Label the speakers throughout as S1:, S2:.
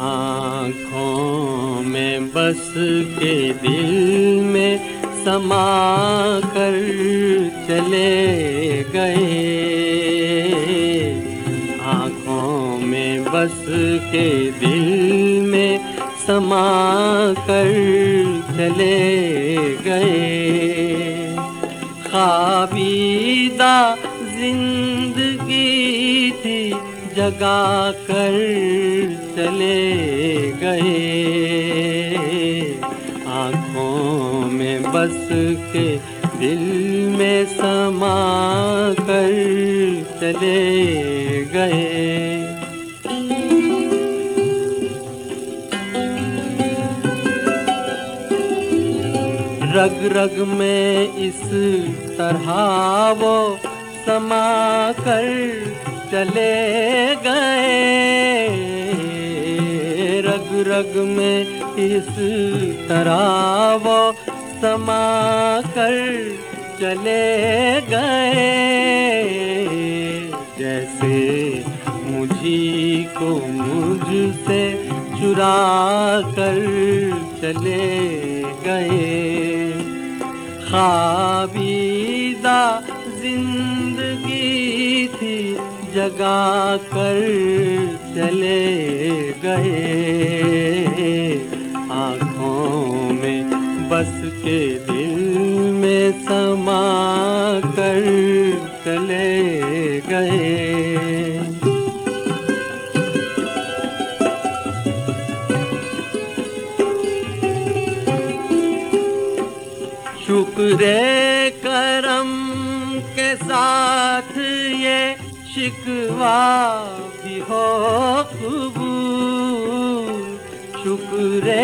S1: आँखों में बस के दिल में समा कर चले गए। आँखों में बस के दिल में समा कर चले गए। खाबीदा ज़िंदगी थी जगा कर चले गए। आँखों में बस के दिल में समा कर चले गए। रग रग में इस तरह वो समा कर चले गए। रग रग में इस तरह वो समा कर चले गए। जैसे मुझी को मुझसे चुरा कर चले गए। खाबीदा जगा कर चले गए। आँखों में बस के दिल में समा कर चले गए। शुक्र करम के साथ ये शिकवा भी हो कबूल शुक्र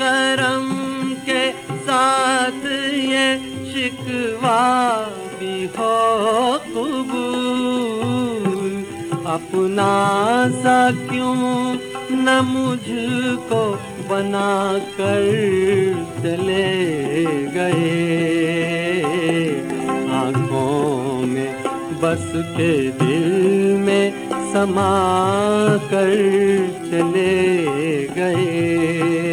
S1: करम के साथ ये शिकवा भी हो कबूल अपना सा क्यों न मुझको बना कर चले गए? बस के दिल में समा कर चले गए।